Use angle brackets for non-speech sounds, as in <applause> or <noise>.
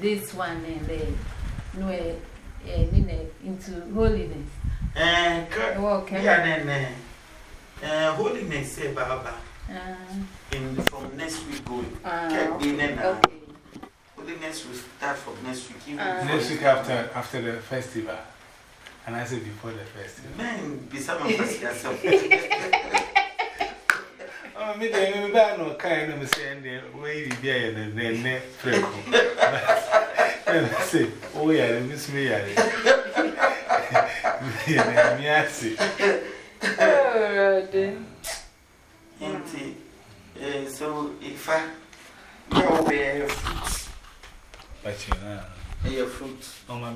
this one and then no, into holiness. Eh, okay. Yeah, then, uh, holiness, say, Baba. Uh, In, from next week going. uh, Kept being in, uh, okay. Holiness will start from next week. even Uh, Next week after, after the festival. And I said before the festival. Man, be some of us <laughs> yourself. <laughs> Oh, me, the man, no kind of saying the way you be in the net freckle. <laughs> And I said, Oh, yeah, I miss me. Yeah, me, I see. Oh, dear. Inti, eh, so if I go away, But you know, a fruit. oh, my